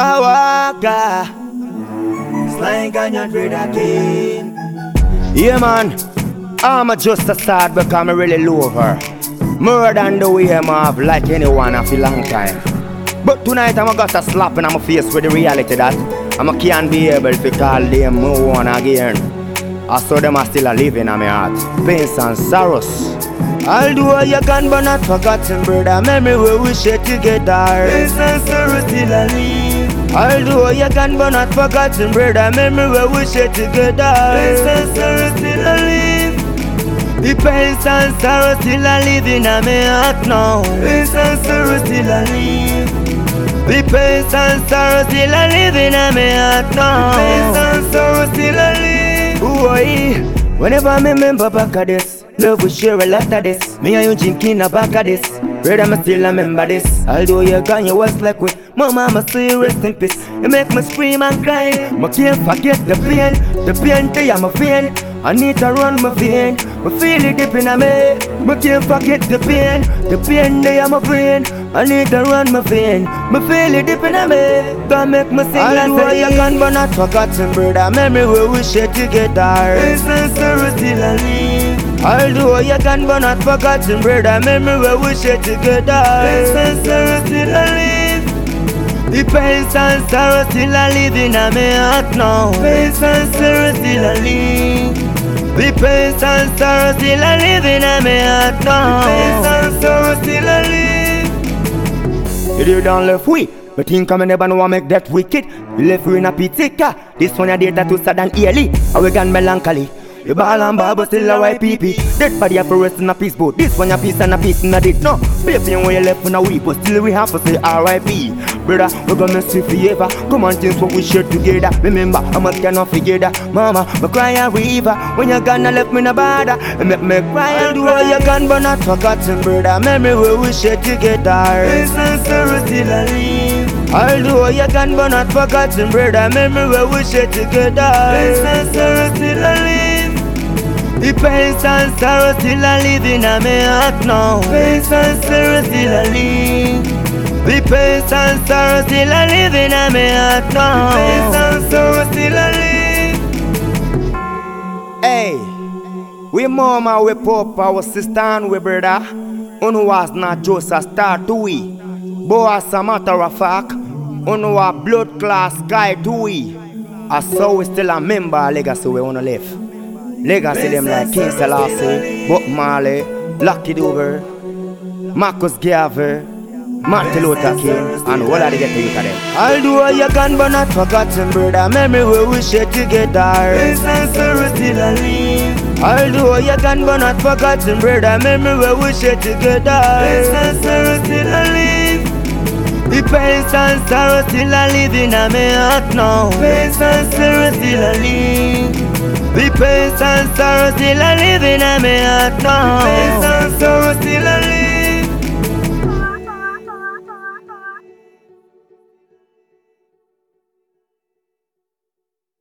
I walk Slang on your dread again. Yeah man. I'm just a sad because I'm really love her More than the way I'm have like anyone after a long time. But tonight I'm got a slap in my face with the reality that I'm can't be able to call them more one again. I saw them are still living in my heart. Pains and sorrows. I'll do what you can but not forgotten brother Memory we share together. Pains and sorrows still a I'll you can but not forgotten brother Memory where we share together Pains and sorrows still a live the pains and sorrow still a living in my heart now. Pains and sorrow still a live. The pains and sorrow still a living in my heart now. The pains and sorrow still a live. Boy, whenever I remember back at this, love we share a lot of this. Me and you drinking a back of this. Brother, I still remember this. Although you're gone, you was like with my mama, you rest in peace. You make me scream and cry. I can't forget the pain, the pain to you, my vein. I need to run my vein. I feel it deep in me. I can't forget the pain, the pain to you, my vein. I need to run my vein. I feel it deep in me. Don't make me sing like say you can, but not forgotten, brother. Memory we share together. It's and sorrow still alive. I'll do what you can, but not forgotten, brother. Memory where we share together. It's and sorrow still alive. The pains and sorrow still a living in my heart now. Pains and sorrow still a live. The pains and sorrow still a living in my heart now. The pains and sorrow still a live. You do down left we. But think I'm never know what make that wicked. You left we in a car. This one a data too sad and early. I we got melancholy. You ball and ball, but still a pee Dead body have to rest in a peace boat. This one a piece and a piece in a dick. No, baby, when you left in a week, but still we have to say R.I.P. Brother, we gonna see forever. Come on, things what we share together. Remember, I must cannot forget that. Mama, me cry a river when you gonna left me no bother. Make me cry and do all you can, but not forgotten, brother. Memory where we share together. It's sorrow still alive. I'll do all you can, but not forgotten, brother. Memory where we share together. It's alive. The pains and sorrow still a living in my heart now. Pains and sorrow still a live. The pains and sorrow still a living in my heart now. The pains and sorrow still a live. Hey, we mama, we papa, we sister and we brother. Unu was not just a star to we. But as a matter of fact, unu a blood class guy to we. As so we still a member legacy we wanna live. Legacy them like King Selassie, Bob Marley, Lucky Dube, Marcus Garvey, Martin Luther King, and all of the get to you them. I'll do what you can, but not forgotten, brother. Memory where we share together. It's still alive. I'll do what you can, but not forgotten, brother. Memory where we share together. It's still alive. The pains and sorrow still a living in my heart now. Pains and sorrow still alive. The Pains and sorrow still a living in my heart now. Pains and sorrow still are living.